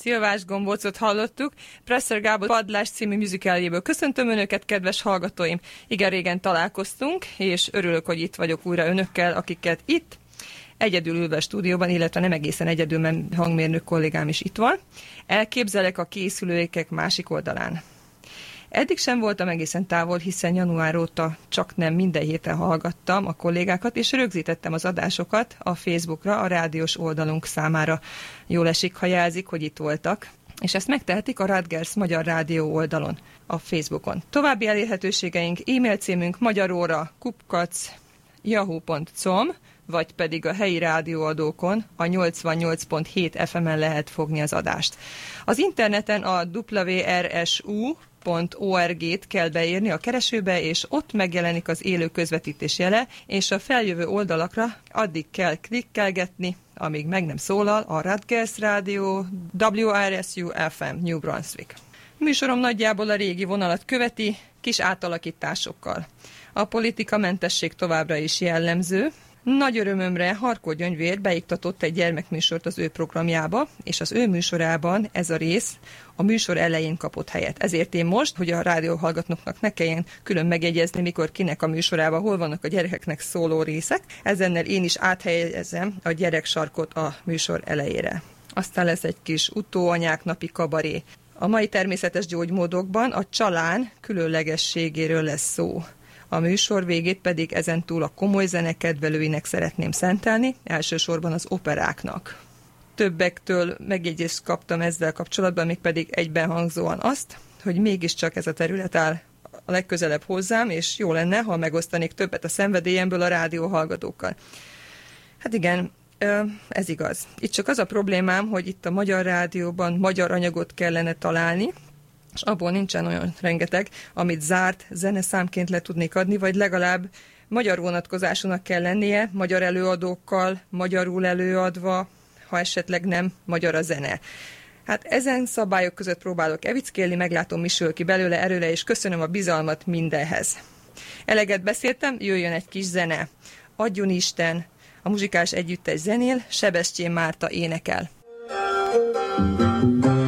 Szilvás gombócot hallottuk, Presser Gábor Padlás című musicaljéből. Köszöntöm Önöket, kedves hallgatóim! Igen, régen találkoztunk, és örülök, hogy itt vagyok újra Önökkel, akiket itt egyedül ülve a stúdióban, illetve nem egészen egyedül, mert hangmérnök kollégám is itt van. Elképzelek a készülőikek másik oldalán. Eddig sem voltam egészen távol, hiszen január óta csak nem minden héten hallgattam a kollégákat, és rögzítettem az adásokat a Facebookra, a rádiós oldalunk számára. Jól esik, ha jelzik, hogy itt voltak. És ezt megtehetik a Radgers Magyar Rádió oldalon, a Facebookon. További elérhetőségeink e-mail címünk magyaróra kupkac yahoo.com vagy pedig a helyi rádióadókon a 88.7 FM-en lehet fogni az adást. Az interneten a WRSU org-t kell beírni a keresőbe, és ott megjelenik az élő közvetítés jele, és a feljövő oldalakra addig kell klikkelgetni, amíg meg nem szólal a Radgers Rádió WRSU FM New Brunswick. Műsorom nagyjából a régi vonalat követi, kis átalakításokkal. A politika mentesség továbbra is jellemző, nagy örömömre Harkó Gyöngyvér beiktatott egy gyermekműsort az ő programjába, és az ő műsorában ez a rész a műsor elején kapott helyet. Ezért én most, hogy a rádió hallgatóknak ne kelljen külön megjegyezni, mikor kinek a műsorában, hol vannak a gyerekeknek szóló részek, ezennel én is áthelyezem a gyerek sarkot a műsor elejére. Aztán lesz egy kis utóanyák napi kabaré. A mai természetes gyógymódokban a csalán különlegességéről lesz szó. A műsor végét pedig ezentúl a komoly zene kedvelőinek szeretném szentelni, elsősorban az operáknak. Többektől megjegyzést kaptam ezzel kapcsolatban, még pedig egyben hangzóan azt, hogy mégiscsak ez a terület áll a legközelebb hozzám, és jó lenne, ha megosztanék többet a szenvedélyemből a rádió hallgatókkal. Hát igen, ez igaz. Itt csak az a problémám, hogy itt a Magyar Rádióban magyar anyagot kellene találni, és abból nincsen olyan rengeteg, amit zárt zeneszámként le tudnék adni, vagy legalább magyar vonatkozásúnak kell lennie, magyar előadókkal, magyarul előadva, ha esetleg nem magyar a zene. Hát ezen szabályok között próbálok evickélni, meglátom, mi sül ki belőle erőle, és köszönöm a bizalmat mindenhez. Eleget beszéltem, jöjjön egy kis zene. Adjon Isten, a muzsikás együttes zenél, Sebestyén Márta énekel. thank you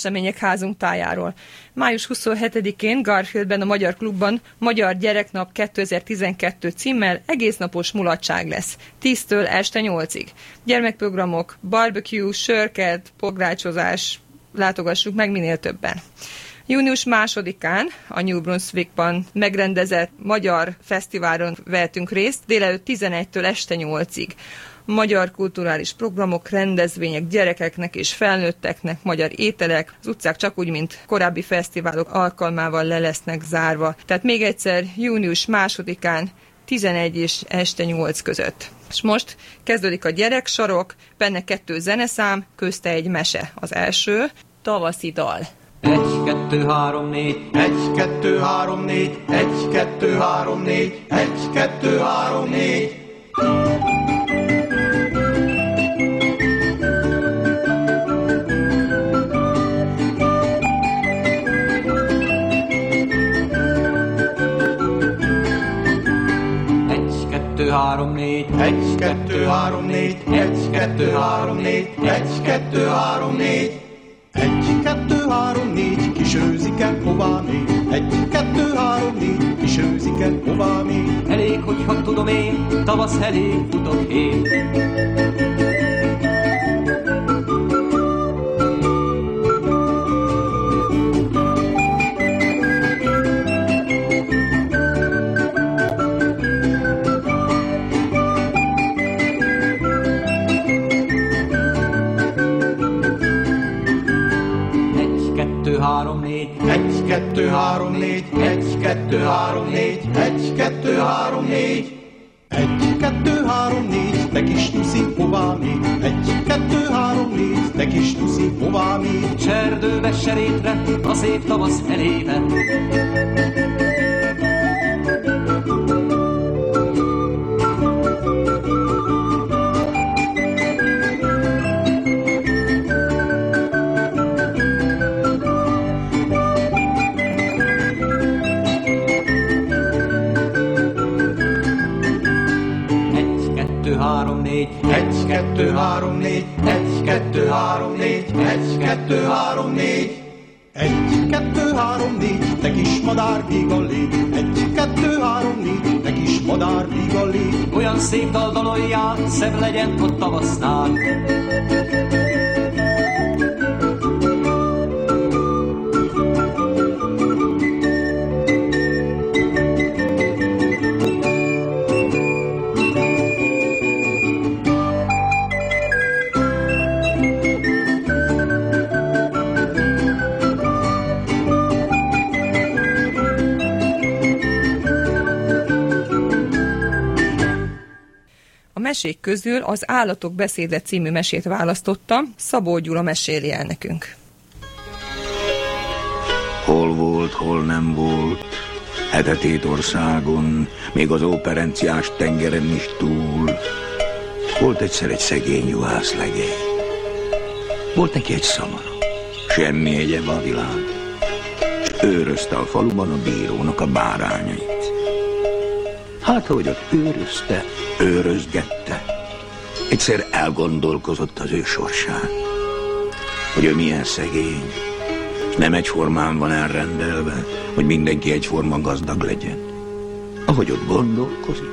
események házunk tájáról. Május 27-én Garfieldben a Magyar Klubban Magyar Gyereknap 2012 címmel egésznapos mulatság lesz. 10-től este 8-ig. Gyermekprogramok, barbecue, sörked, pográcsozás, látogassuk meg minél többen. Június másodikán a New Brunswickban megrendezett magyar fesztiválon vehetünk részt délelőtt 11-től este 8-ig magyar kulturális programok, rendezvények gyerekeknek és felnőtteknek, magyar ételek, az utcák csak úgy, mint korábbi fesztiválok alkalmával le lesznek zárva. Tehát még egyszer június másodikán 11 és este 8 között. És most kezdődik a gyereksarok, benne kettő zeneszám, közte egy mese. Az első, tavaszi dal. Egy, kettő, három, négy, egy, kettő, három, négy, egy, kettő, három, négy, egy, kettő, három, négy. Három, négy, egy, kettő, három, négy, egy, kettő, három, négy, egy, kettő, három, négy. Egy, kettő, három, négy, kisőzik el hová még? Egy, kettő, három, négy, kisőzik el hová még? Elég, hogyha tudom én, tavasz elég futok én. Kettő, három, négy, egy, kettő, három, négy, egy, kettő, három, négy. Egy, kettő, három, négy, te kis tuszi, hová még? Egy, kettő, három, négy, te kis tuszi, hová még? Cserdőbe serétre, a szép tavasz elébe. Kettő, három, négy, egy, kettő, három, négy, egy, kettő, három, négy. Egy, kettő, három, négy, te kis madár víg a lég. Egy, kettő, három, négy, te kis madár víg a lég. Olyan szép dal szebb legyen ott tavasznál. Mesék közül az Állatok beszéde című mesét választotta, Szabó Gyula meséli el nekünk. Hol volt, hol nem volt, hetetét országon, még az operenciás tengeren is túl. Volt egyszer egy szegény juhász legény. Volt neki egy szamara, semmi egyéb a világ, és őrözte a faluban a bírónak a bárányait. Hát, ahogy ott őrözte, őrözgette, egyszer elgondolkozott az ő sorsán, hogy ő milyen szegény, és nem egyformán van elrendelve, hogy mindenki egyforma gazdag legyen. Ahogy ott gondolkozik,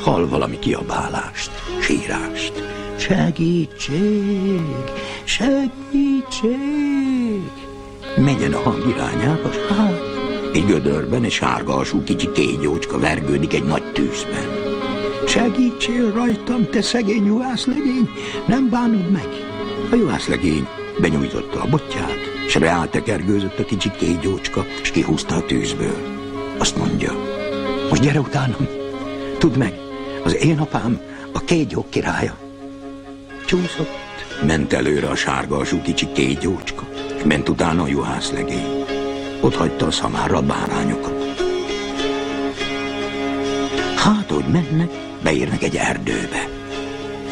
hall valami kiabálást, sírást. Segítség, segítség! Megyen a hang irányába, hát egy gödörben egy sárga alsú kicsi kégyócska vergődik egy nagy tűzben. Segítsél rajtam, te szegény juhászlegény, nem bánod meg. A juhászlegény benyújtotta a botját, és reáltekergőzött a kicsi kégyócska, és kihúzta a tűzből. Azt mondja, most gyere utánam, tudd meg, az én apám a kégyók királya. Csúszott, ment előre a sárga alsú kicsi kégyócska, és ment utána a juhászlegény. Ott hagyta a szamára a bárányokat. Hát, hogy mennek, beérnek egy erdőbe.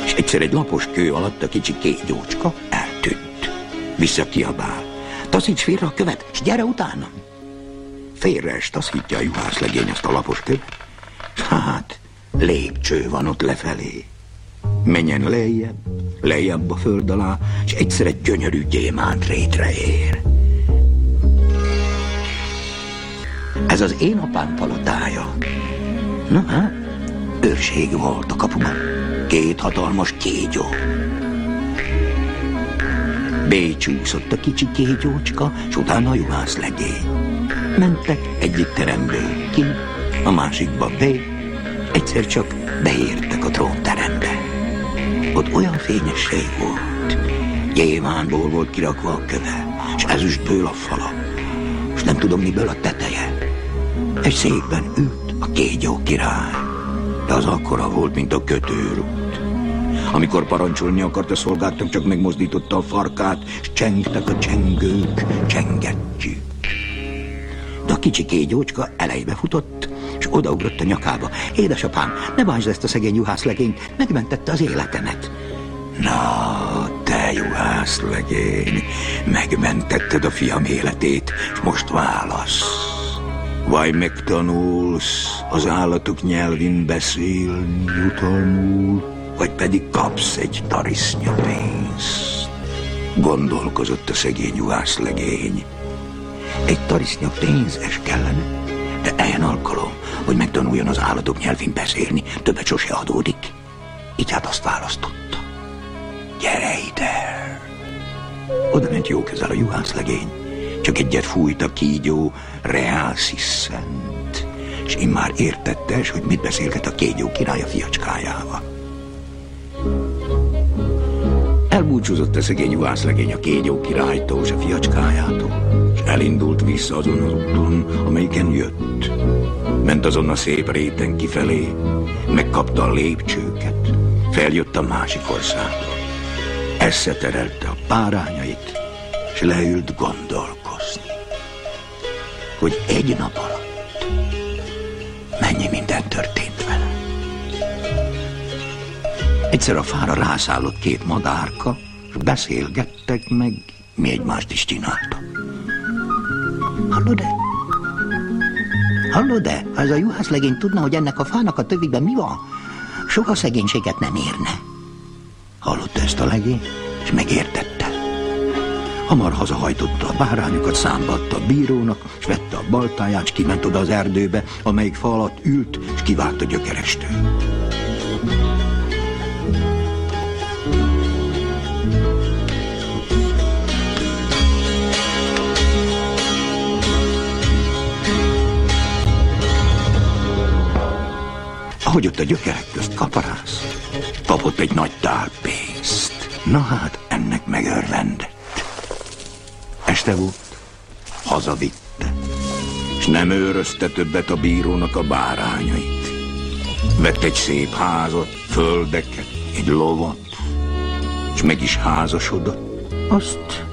És egyszer egy lapos kő alatt a kicsi kégyócska eltűnt. Visszakiabál. Taszíts félre a követ, és gyere utánam. Félre est taszítja a juhász legény ezt a lapos követ. Hát, lépcső van ott lefelé. Menjen lejjebb, lejjebb a föld alá, és egyszer egy gyönyörű gyémánt rétre ér. Ez az én apám palotája. Na hát, őrség volt a kapuban. Két hatalmas kégyó. Bécsúszott a kicsi kégyócska, s utána a juhász legény. Mentek egyik teremből ki, a másikba be, egyszer csak beértek a trónterembe. Ott olyan fényesség volt, gyémánból volt kirakva a köve, és ezüstből a fala, és nem tudom miből a teteje. Egy székben ült a kégyó király, de az akkora volt, mint a kötőrút. Amikor parancsolni akarta szolgáltak, csak megmozdította a farkát, és csengtek a csengők, csengettyűk. De a kicsi kégyócska elejbe futott, és odaugrott a nyakába. Édesapám, ne bántsd ezt a szegény juhászlegényt, megmentette az életemet. Na, te juhászlegény, megmentetted a fiam életét, és most válasz. Vagy megtanulsz az állatok nyelvén beszélni jutalmul, vagy pedig kapsz egy tarisznya pénzt. Gondolkozott a szegény juhászlegény. Egy tarisznya pénzes kellene, de ilyen alkalom, hogy megtanuljon az állatok nyelvén beszélni, többet sose adódik. Így hát azt választotta. Gyere ide! Oda ment jó közel a juhászlegény. Csak egyet fújt a kígyó, reál sziszent, és immár értettes, hogy mit beszélget a kígyó királya fiacskájával. Elbúcsúzott a szegény juhászlegény a kígyó királytól és a fiacskájától, és elindult vissza azon az úton, amelyiken jött. Ment azon a szép réten kifelé, megkapta a lépcsőket, feljött a másik országba. Eszeterelte a párányait, és leült gondolkozni, hogy egy nap alatt mennyi minden történt vele. Egyszer a fára rászállott két madárka, és beszélgettek meg, mi egymást is csináltak. Hallod-e? Hallod-e? Ha ez a juhászlegény tudna, hogy ennek a fának a töviben mi van, soha szegénységet nem érne. Hallotta ezt a legény, és megértette. Hamar hazahajtotta a bárányokat, számba adta a bírónak, és vette a baltáját, és kiment oda az erdőbe, amelyik fa alatt ült, és kivágta gyökerestől. Ahogy ott a gyökerek közt kaparász, kapott egy nagy tál pénzt. Na hát, ennek megörvendett. Este volt, hazavitte, és nem őrözte többet a bírónak a bárányait. Vett egy szép házat, földeket, egy lovat, és meg is házasodott. Azt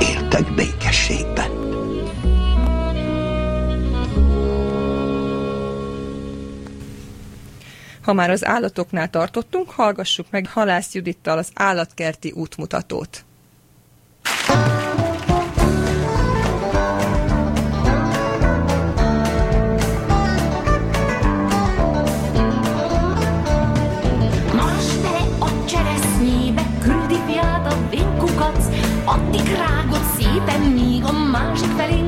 éltek békességben. Ha már az állatoknál tartottunk, hallgassuk meg Halász Judittal az állatkerti útmutatót. Míg a másik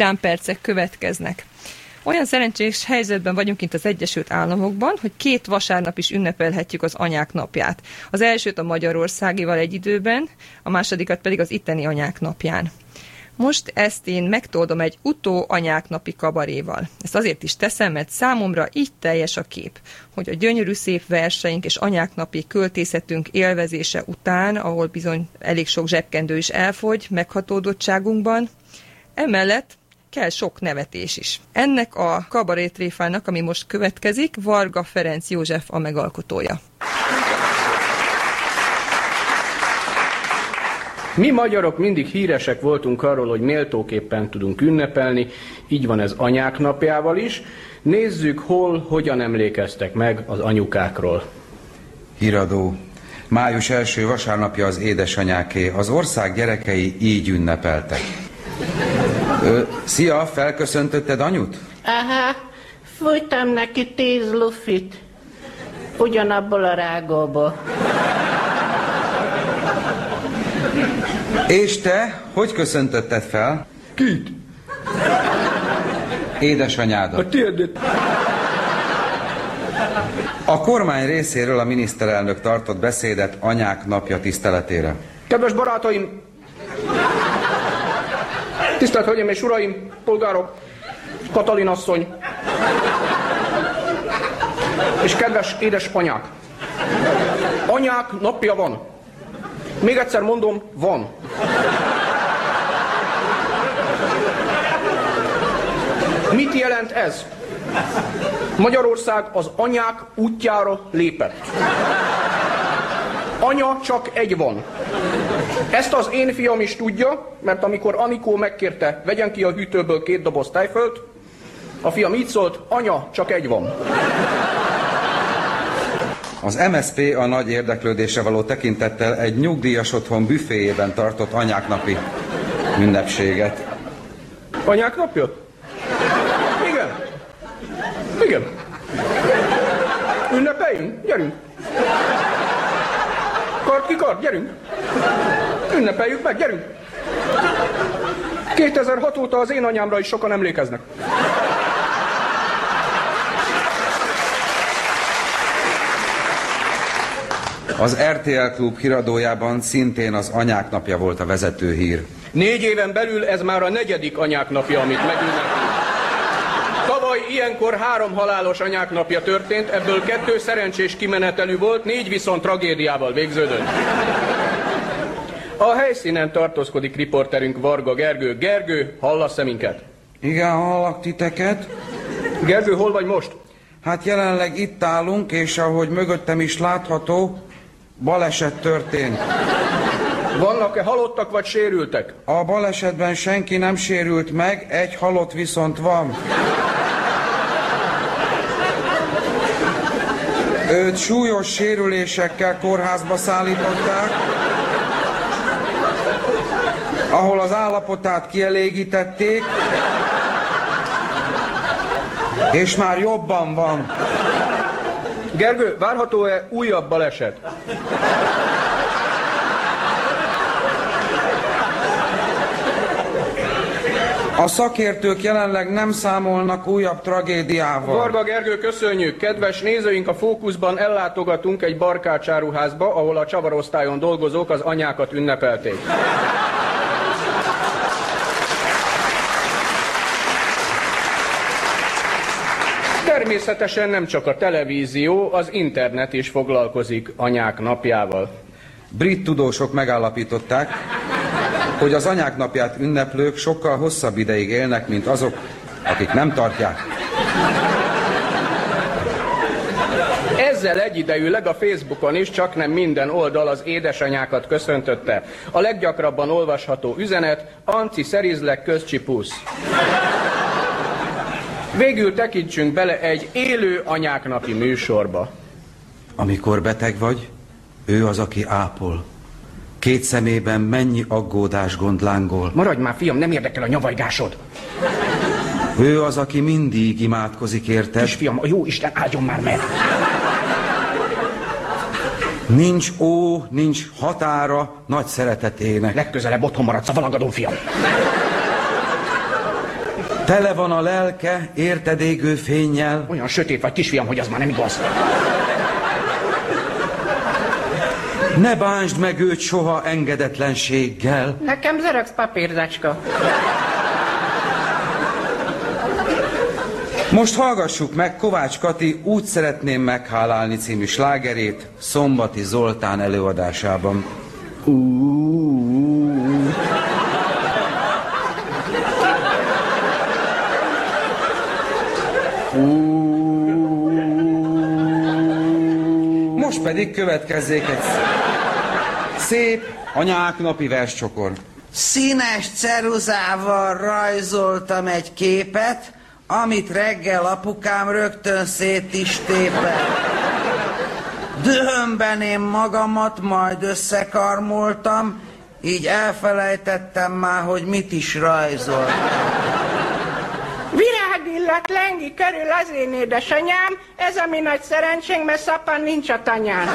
Vidám percek következnek. Olyan szerencsés helyzetben vagyunk itt az Egyesült Államokban, hogy két vasárnap is ünnepelhetjük az anyák napját. Az elsőt a Magyarországival egy időben, a másodikat pedig az itteni anyák napján. Most ezt én megtoldom egy utó anyák napi kabaréval. Ezt azért is teszem, mert számomra így teljes a kép, hogy a gyönyörű szép verseink és anyák napi költészetünk élvezése után, ahol bizony elég sok zsebkendő is elfogy meghatódottságunkban, Emellett kell sok nevetés is. Ennek a kabarétréfának, ami most következik, Varga Ferenc József a megalkotója. Mi magyarok mindig híresek voltunk arról, hogy méltóképpen tudunk ünnepelni, így van ez anyák napjával is. Nézzük, hol, hogyan emlékeztek meg az anyukákról. Híradó. Május első vasárnapja az édesanyáké. Az ország gyerekei így ünnepeltek. Ö, szia, felköszöntötted anyut? Aha, fújtam neki tíz lufit. Ugyanabból a rágóból. És te, hogy köszöntötted fel? Kit? Édesanyádat. tiédet. A kormány részéről a miniszterelnök tartott beszédet anyák napja tiszteletére. Kedves barátaim! Tisztelt Hölgyeim és Uraim, polgárok, Katalin asszony, és kedves édesanyák! Anyák napja van. Még egyszer mondom, van. Mit jelent ez? Magyarország az anyák útjára lépett. Anya csak egy van. Ezt az én fiam is tudja, mert amikor Anikó megkérte, vegyen ki a hűtőből két doboz tejfölt, a fiam így szólt, anya, csak egy van. Az MSP a nagy érdeklődésre való tekintettel egy nyugdíjas otthon büféjében tartott anyák napi ünnepséget. Anyák napja? Igen. Igen. Ünnepeljünk? Gyerünk. Kard ki kard, gyerünk. Ünnepeljük meg, gyerünk. 2006 óta az én anyámra is sokan emlékeznek. Az RTL Klub híradójában szintén az anyák napja volt a vezető hír. Négy éven belül ez már a negyedik anyák napja, amit megünnepelünk. Tavaly ilyenkor három halálos anyák napja történt, ebből kettő szerencsés kimenetelű volt, négy viszont tragédiával végződött. A helyszínen tartózkodik riporterünk Varga Gergő. Gergő, hallasz-e minket? Igen, hallak titeket. Gergő, hol vagy most? Hát jelenleg itt állunk, és ahogy mögöttem is látható, baleset történt. Vannak-e halottak vagy sérültek? A balesetben senki nem sérült meg, egy halott viszont van. Őt súlyos sérülésekkel kórházba szállították, ahol az állapotát kielégítették, és már jobban van. Gergő, várható-e újabb baleset? A szakértők jelenleg nem számolnak újabb tragédiával. Varga Gergő, köszönjük! Kedves nézőink, a Fókuszban ellátogatunk egy barkácsáruházba, ahol a csavarosztályon dolgozók az anyákat ünnepelték. Természetesen nem csak a televízió, az internet is foglalkozik anyák napjával. Brit tudósok megállapították, hogy az anyák napját ünneplők sokkal hosszabb ideig élnek, mint azok, akik nem tartják. Ez Ezzel egyidejűleg a Facebookon is csak nem minden oldal az édesanyákat köszöntötte. A leggyakrabban olvasható üzenet, Anci Szerizlek közcsipusz. Végül tekintsünk bele egy élő anyák napi műsorba. Amikor beteg vagy, ő az, aki ápol. Két szemében mennyi aggódás gond lángol. Maradj már, fiam, nem érdekel a nyavajgásod. Ő az, aki mindig imádkozik érted. Kisfiam, a jó Isten áldjon már meg. Nincs ó, nincs határa nagy szeretetének. Legközelebb otthon maradsz a valagadó fiam. Tele van a lelke érted égő fénnyel. Olyan sötét vagy, kisfiam, hogy az már nem igaz. Ne bánsd meg őt soha engedetlenséggel. Nekem Xerox papírzacska. Most hallgassuk meg Kovács Kati Úgy szeretném meghálálni című slágerét Szombati Zoltán előadásában. Most pedig következzék egy szép anyák napi verscsokor. Színes ceruzával rajzoltam egy képet, amit reggel apukám rögtön szét is tépett. Dühömben én magamat majd összekarmoltam, így elfelejtettem már, hogy mit is rajzoltam. Virágillat lengi körül az én édesanyám, ez a mi nagy szerencsénk, mert szappan nincs a tanyán.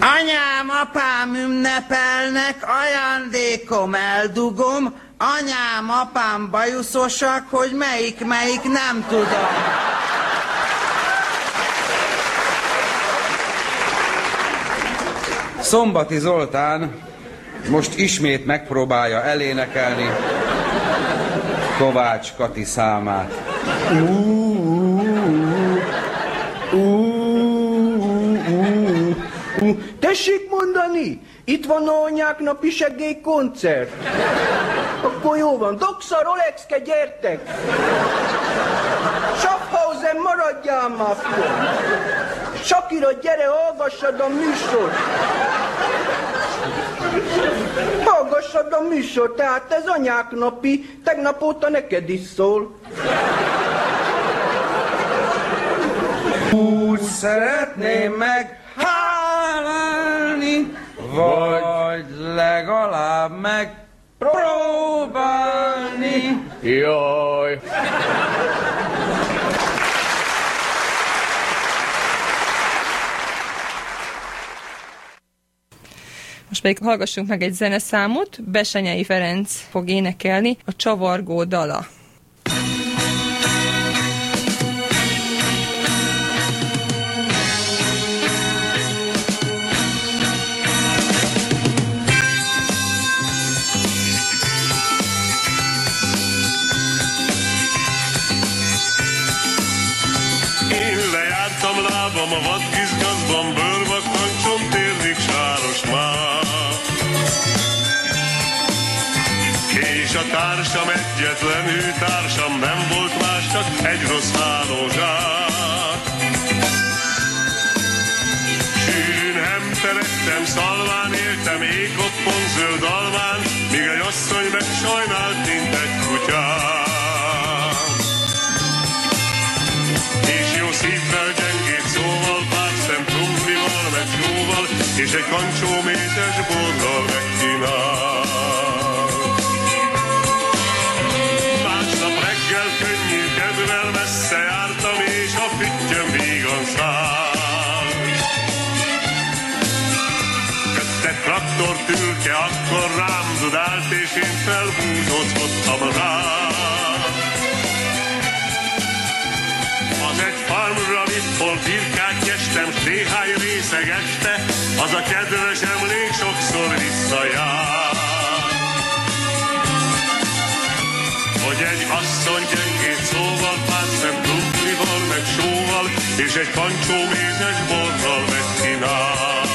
Anyám, apám ünnepelnek, ajándékom eldugom, anyám, apám bajuszosak, hogy melyik, melyik nem tudom. Szombati Zoltán most ismét megpróbálja elénekelni Kovács Kati számát. Tessék mondani, itt van a anyák napi koncert. Akkor jó van, Doxa, Rolexke, gyertek! Schaffhausen, maradjál már, fiam! Sakira, gyere, hallgassad a műsort! Hallgassad a műsort, tehát ez anyák napi, tegnap óta neked is szól. Úgy szeretném meghálálni, vagy legalább megpróbálni. Jaj. Most pedig hallgassunk meg egy zeneszámot, Besenyei Ferenc fog énekelni a Csavargó dala. Én lejártam lábam a vadgizgazban, a társam egyetlen társam nem volt más, csak egy rossz hálózsák. Sűrűn hemperegtem, szalván éltem, ékoppon zöld almán, míg egy asszony meg sajnált, mint egy kutyát. És jó szívvel gyengét szóval, pár szem trumlival, meg jóval, és egy kancsó mézes borral megkínál. Traktort ülke, akkor rám dudált, és én felbúzódtam rá. Az egy farmra vitt, hol birkát nyestem, s néhány részeg este, az a kedves emlék sokszor visszajár. Hogy egy asszony gyengét szóval, pár szem meg sóval, és egy pancsó mézes borral megkínál.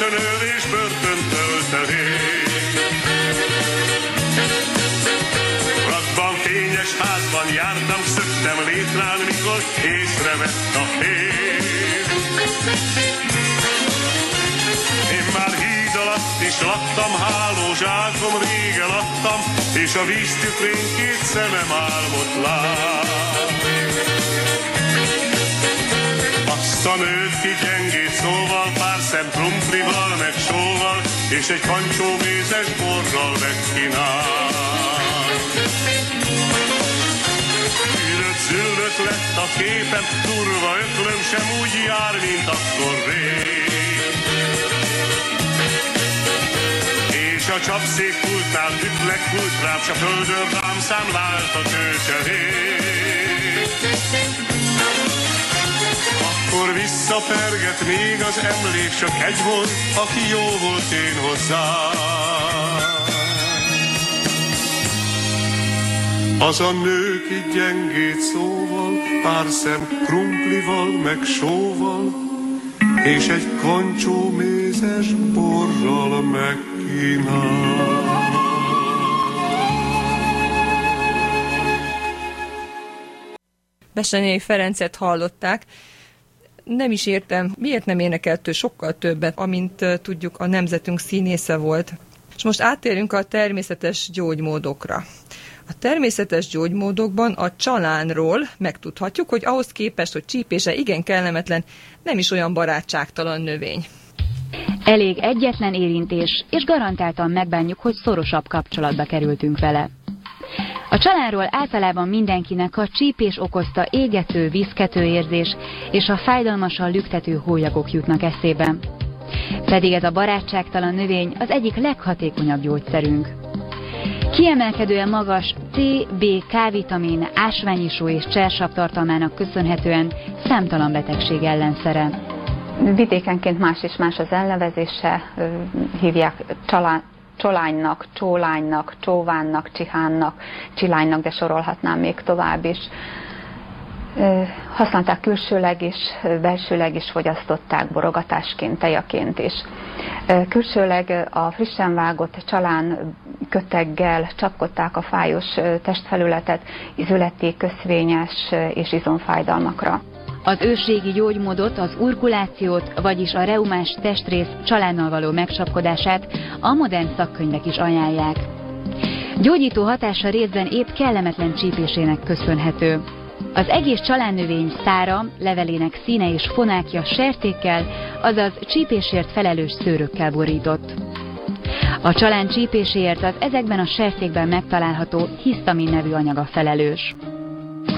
Erdész, börtönölés, börtöntöltelés. Rakban, fényes házban jártam, szöktem létrán, mikor észrevett a fény. Én már híd alatt is laktam, hálózsákom régen adtam, és a víztükrén két szemem álmot lát. Nőt ki gyengét szóval, pár szem krumplival, meg sóval, és egy kancsó mézes borral megkínál. Ülött, züllött lett a képem, durva öklöm sem úgy jár, mint akkor rég. És a csapszék pultnál ütlek pult rám, s a földön rám számlált a tőcserék. Akkor visszaperget még az emlék, csak egy volt, aki jó volt én hozzá. Az a nő, ki gyengét szóval, pár szem krumplival, meg sóval, és egy kancsó mézes borral megkínál. Besenyei Ferencet hallották. Nem is értem, miért nem énekelt ő sokkal többet, amint tudjuk a nemzetünk színésze volt. És most áttérünk a természetes gyógymódokra. A természetes gyógymódokban a csalánról megtudhatjuk, hogy ahhoz képest, hogy csípése igen kellemetlen, nem is olyan barátságtalan növény. Elég egyetlen érintés, és garantáltan megbánjuk, hogy szorosabb kapcsolatba kerültünk vele. A családról általában mindenkinek a csípés okozta égető, viszkető érzés és a fájdalmasan lüktető hólyagok jutnak eszébe. Pedig ez a barátságtalan növény az egyik leghatékonyabb gyógyszerünk. Kiemelkedően magas C, B, K-vitamin, ásványisó és csersav tartalmának köszönhetően számtalan betegség ellenszere. Vidékenként más és más az elnevezése, hívják csalá, csolánynak, csólánynak, csóvánnak, csihánnak, csilánynak, de sorolhatnám még tovább is. Használták külsőleg is, belsőleg is fogyasztották borogatásként, tejaként is. Külsőleg a frissen vágott csalán köteggel csapkodták a fájos testfelületet izületi, köszvényes és izomfájdalmakra. Az ősrégi gyógymódot, az urkulációt, vagyis a reumás testrész csalánnal való megsapkodását a modern szakkönyvek is ajánlják. Gyógyító hatása részben épp kellemetlen csípésének köszönhető. Az egész csalánnövény szára, levelének színe és fonákja sertékkel, azaz csípésért felelős szőrökkel borított. A csalán csípéséért az ezekben a sertékben megtalálható hisztamin nevű anyaga felelős.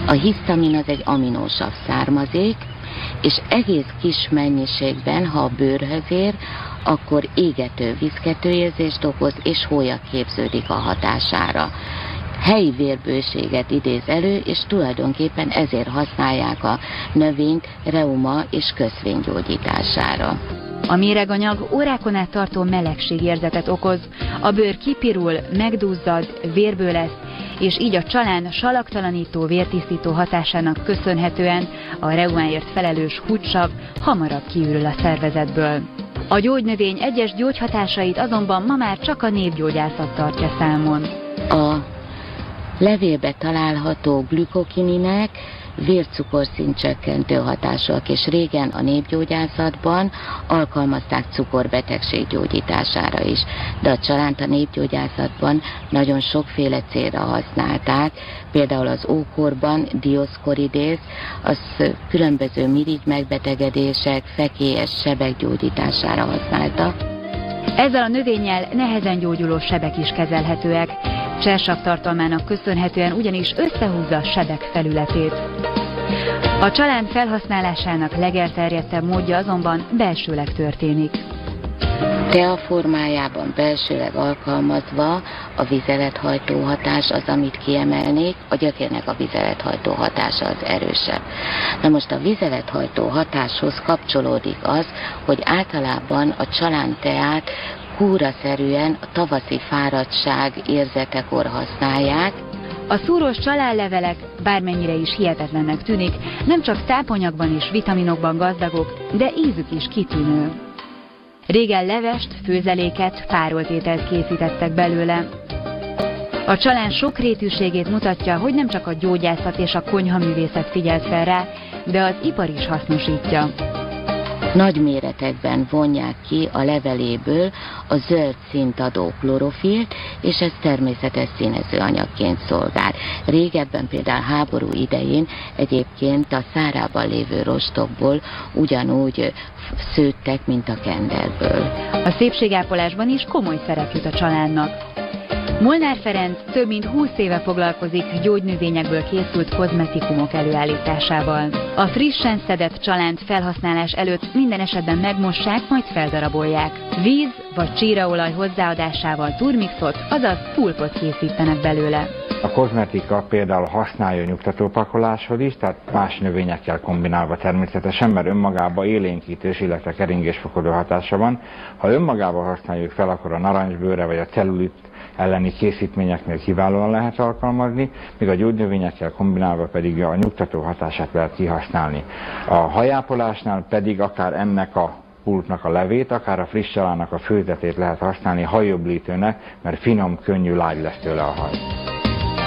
A hisztamin az egy aminósav származék, és egész kis mennyiségben, ha a bőrhöz ér, akkor égető, viszkető okoz, és hólyag képződik a hatására. Helyi vérbőséget idéz elő, és tulajdonképpen ezért használják a növényt reuma és köszvénygyógyítására. A méreganyag órákon át tartó melegségérzetet okoz, a bőr kipirul, megduzzad, vérből lesz, és így a csalán salaktalanító, vértisztító hatásának köszönhetően a reumáért felelős húgysav hamarabb kiürül a szervezetből. A gyógynövény egyes gyógyhatásait azonban ma már csak a népgyógyászat tartja számon. A levélbe található glükokininek vércukorszint csökkentő hatásúak, és régen a népgyógyászatban alkalmazták cukorbetegség gyógyítására is, de a csalánt a népgyógyászatban nagyon sokféle célra használták, például az ókorban dioszkoridész, az különböző mirigy megbetegedések, fekélyes sebek gyógyítására használta. Ezzel a növényel nehezen gyógyuló sebek is kezelhetőek. Csersav tartalmának köszönhetően ugyanis összehúzza a sebek felületét. A család felhasználásának legelterjedtebb módja azonban belsőleg történik. Tea formájában belsőleg alkalmazva a vizelethajtó hatás az, amit kiemelnék, a gyökérnek a vizelethajtó hatása az erősebb. Na most a vizelethajtó hatáshoz kapcsolódik az, hogy általában a csalánteát kúraszerűen a tavaszi fáradtság érzetekor használják, A szúrós családlevelek, bármennyire is hihetetlennek tűnik, nem csak tápanyagban és vitaminokban gazdagok, de ízük is kitűnő. Régen levest, főzeléket, párolt ételt készítettek belőle. A csalán sokrétűségét mutatja, hogy nem csak a gyógyászat és a konyhaművészet figyelt fel rá, de az ipar is hasznosítja. Nagy méretekben vonják ki a leveléből a zöld szint adó klorofilt, és ez természetes színező anyagként szolgál. Régebben például háború idején egyébként a szárában lévő rostokból ugyanúgy szőttek, mint a kenderből. A szépségápolásban is komoly szerep jut a családnak. Molnár Ferenc több mint 20 éve foglalkozik gyógynövényekből készült kozmetikumok előállításával. A frissen szedett csalánt felhasználás előtt minden esetben megmossák, majd feldarabolják. Víz vagy csíraolaj hozzáadásával turmixot, azaz pulpot készítenek belőle. A kozmetika például használja nyugtatópakoláshoz is, tehát más növényekkel kombinálva természetesen, mert önmagában élénkítős, illetve keringésfokodó hatása van. Ha önmagában használjuk fel, akkor a narancsbőre vagy a cellulit elleni készítményeknél kiválóan lehet alkalmazni, míg a gyógynövényekkel kombinálva pedig a nyugtató hatását lehet kihasználni. A hajápolásnál pedig akár ennek a pultnak a levét, akár a friss csalának a főzetét lehet használni hajoblítőnek, mert finom, könnyű, lágy lesz tőle a haj.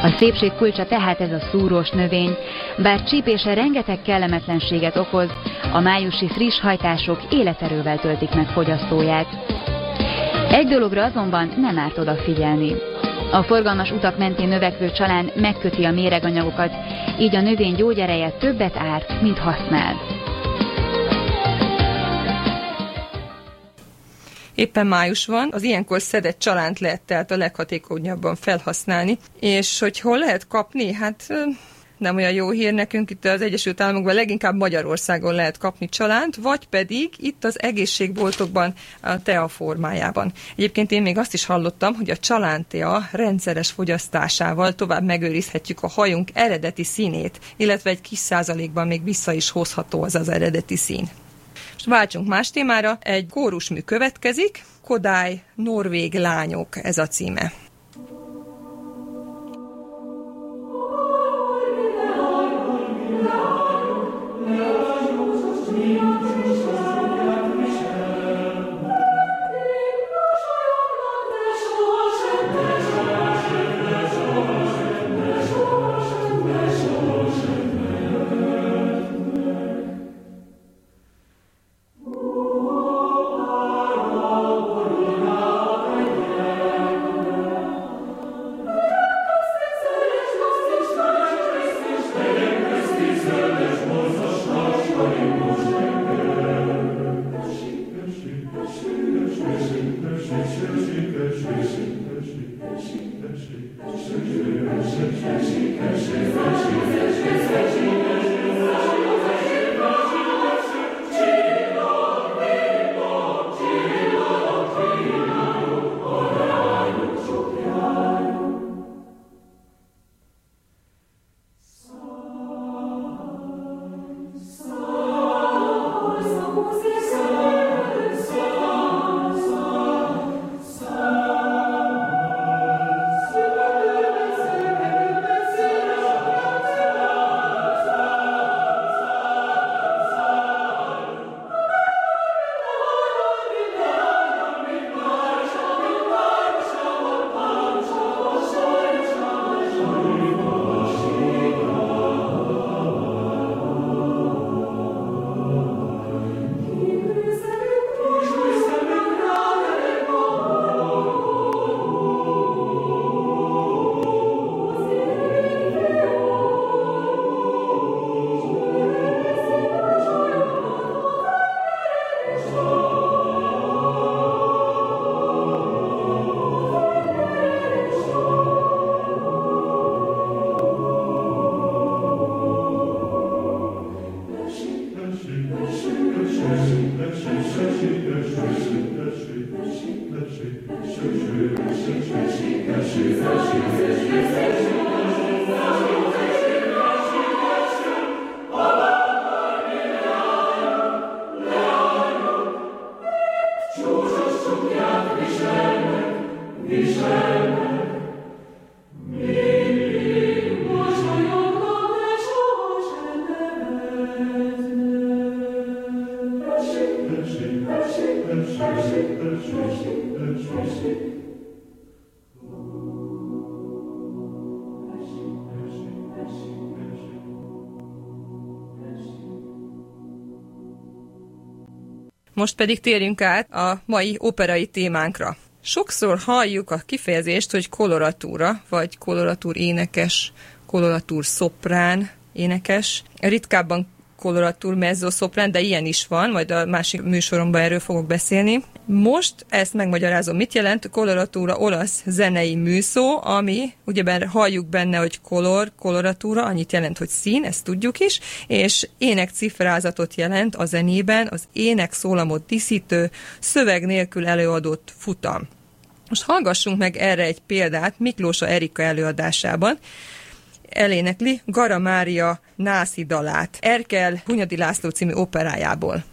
A szépség kulcsa tehát ez a szúrós növény, bár csípése rengeteg kellemetlenséget okoz, a májusi friss hajtások életerővel töltik meg fogyasztóját. Egy dologra azonban nem árt odafigyelni. A forgalmas utak mentén növekvő csalán megköti a méreganyagokat, így a növény gyógyereje többet árt, mint használ. Éppen május van, az ilyenkor szedett csalánt lehet tehát a leghatékonyabban felhasználni, és hogy hol lehet kapni, hát nem olyan jó hír nekünk itt az Egyesült Államokban, leginkább Magyarországon lehet kapni csalánt, vagy pedig itt az egészségboltokban a tea formájában. Egyébként én még azt is hallottam, hogy a csalántea rendszeres fogyasztásával tovább megőrizhetjük a hajunk eredeti színét, illetve egy kis százalékban még vissza is hozható az az eredeti szín. Most váltsunk más témára, egy kórusmű következik, Kodály Norvég lányok ez a címe. Most pedig térjünk át a mai operai témánkra. Sokszor halljuk a kifejezést, hogy koloratúra, vagy koloratúr énekes, koloratúr szoprán énekes. Ritkábban koloratúr mezzoszoprán, de ilyen is van, majd a másik műsoromban erről fogok beszélni. Most ezt megmagyarázom, mit jelent koloratúra olasz zenei műszó, ami ugyebár halljuk benne, hogy kolor, koloratúra, annyit jelent, hogy szín, ezt tudjuk is, és énekcifrázatot jelent a zenében, az ének szólamot díszítő, szöveg nélkül előadott futam. Most hallgassunk meg erre egy példát Miklósa Erika előadásában elénekli Gara Mária Nászi dalát, Erkel Hunyadi László című operájából.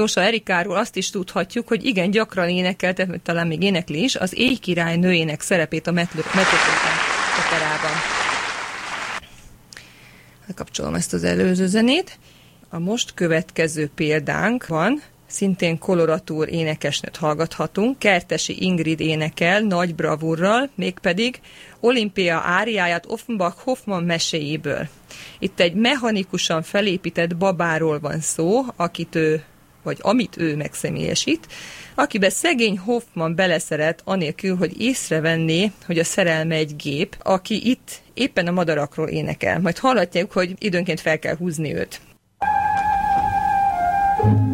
Miklósa Erikáról azt is tudhatjuk, hogy igen gyakran énekelte, talán még énekli is, az éj király nőjének szerepét a Metropolitan operában. Kapcsolom ezt az előző zenét. A most következő példánk van szintén koloratúr énekesnőt hallgathatunk. Kertesi Ingrid énekel nagy bravúrral, mégpedig Olimpia áriáját Offenbach Hoffman meséjéből. Itt egy mechanikusan felépített babáról van szó, akit ő, vagy amit ő megszemélyesít, akibe szegény Hoffman beleszeret, anélkül, hogy észrevenné, hogy a szerelme egy gép, aki itt éppen a madarakról énekel. Majd hallatják, hogy időnként fel kell húzni őt. Most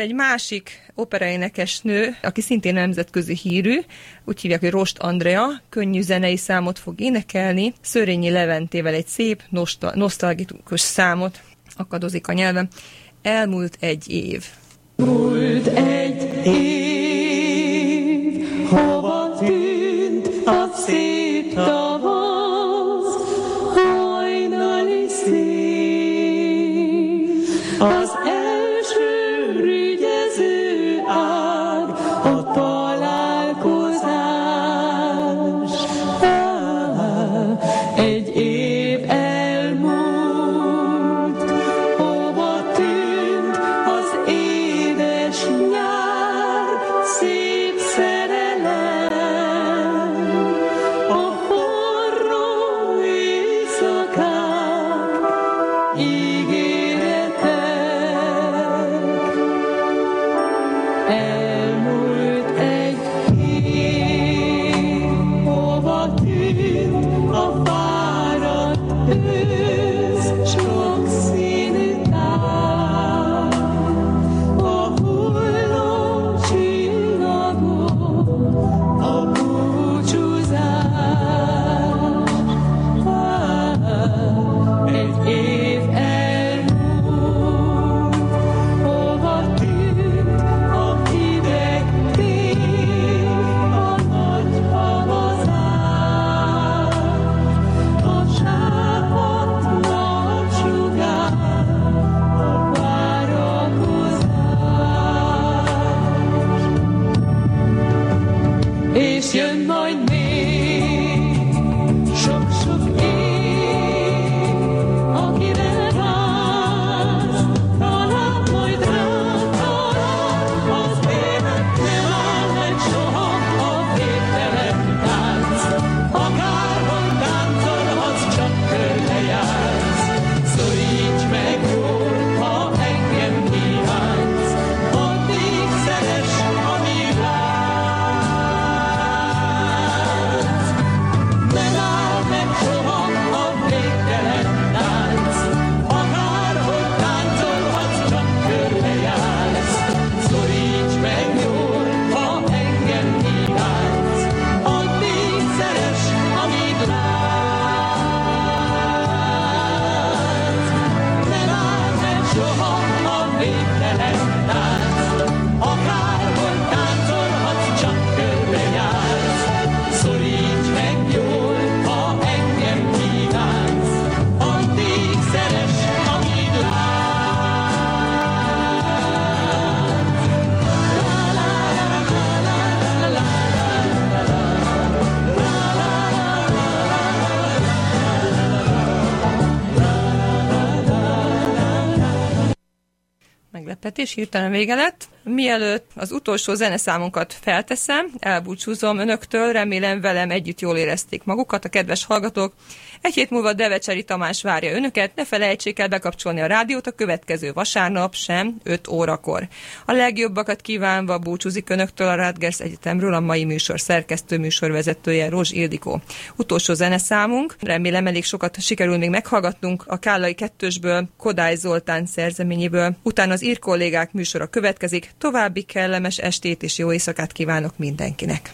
egy másik operaénekes nő, aki szintén nemzetközi hírű, úgy hívják, hogy Rost Andrea, könnyű zenei számot fog énekelni, Szörényi Leventével egy szép, nostal- nosztalgikus számot akadozik a nyelven. Elmúlt egy év. Múlt egy év, Meglepetés hirtelen vége lett. Mielőtt az utolsó zeneszámunkat felteszem, elbúcsúzom önöktől, remélem velem együtt jól érezték magukat a kedves hallgatók. Egy hét múlva Devecseri Tamás várja önöket, ne felejtsék el bekapcsolni a rádiót a következő vasárnap sem 5 órakor. A legjobbakat kívánva búcsúzik önöktől a Radgers Egyetemről a mai műsor szerkesztő műsorvezetője Rozs Ildikó. Utolsó zeneszámunk, remélem elég sokat sikerül még meghallgatnunk a Kállai kettősből, Kodály Zoltán szerzeményéből. Utána az ír kollégák műsora következik, további kellemes estét és jó éjszakát kívánok mindenkinek.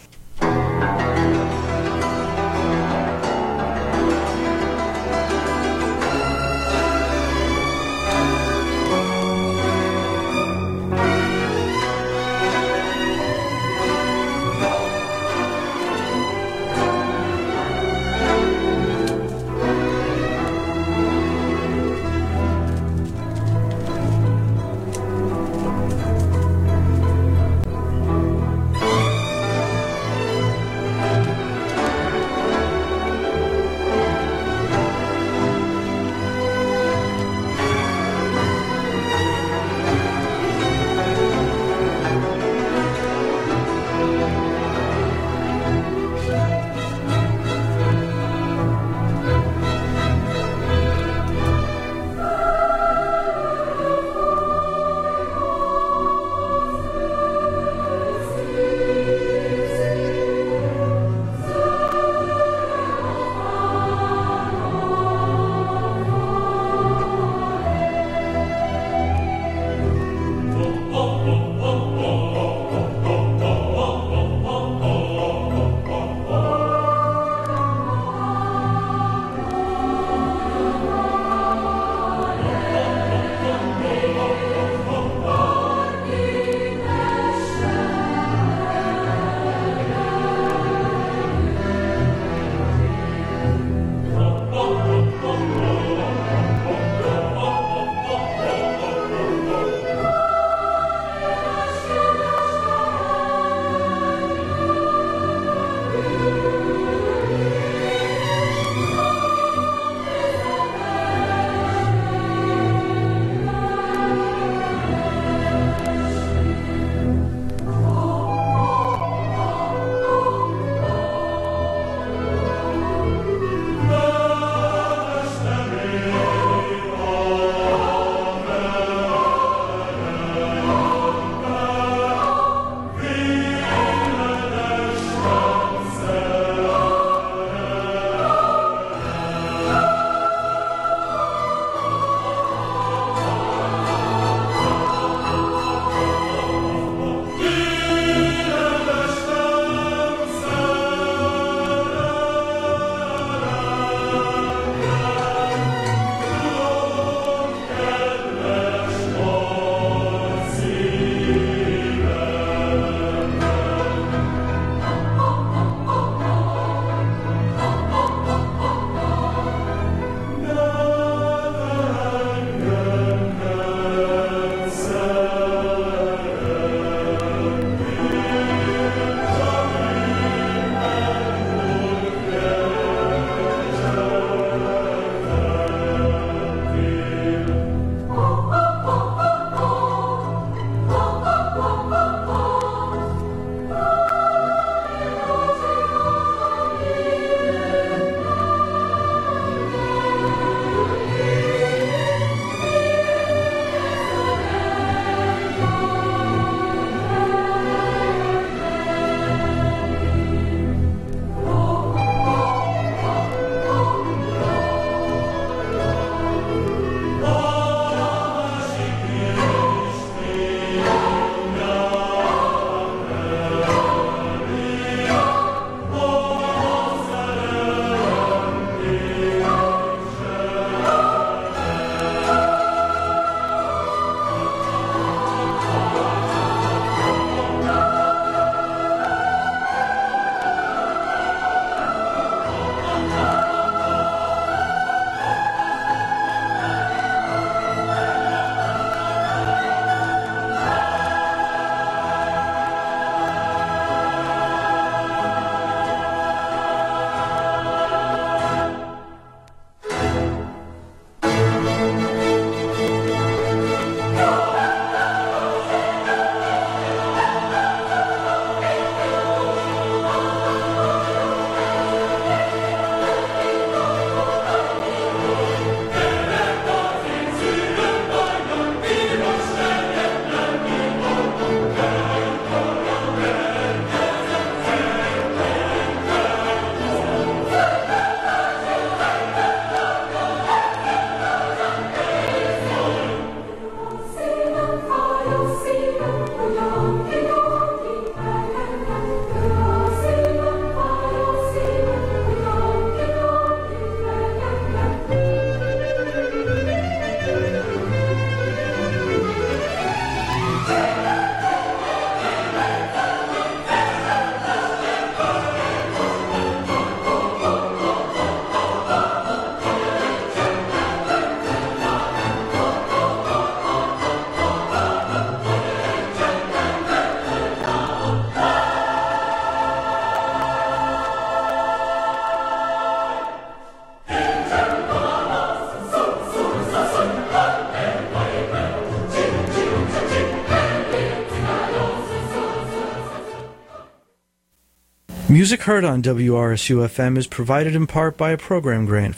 Music heard on WRSU FM is provided in part by a program grant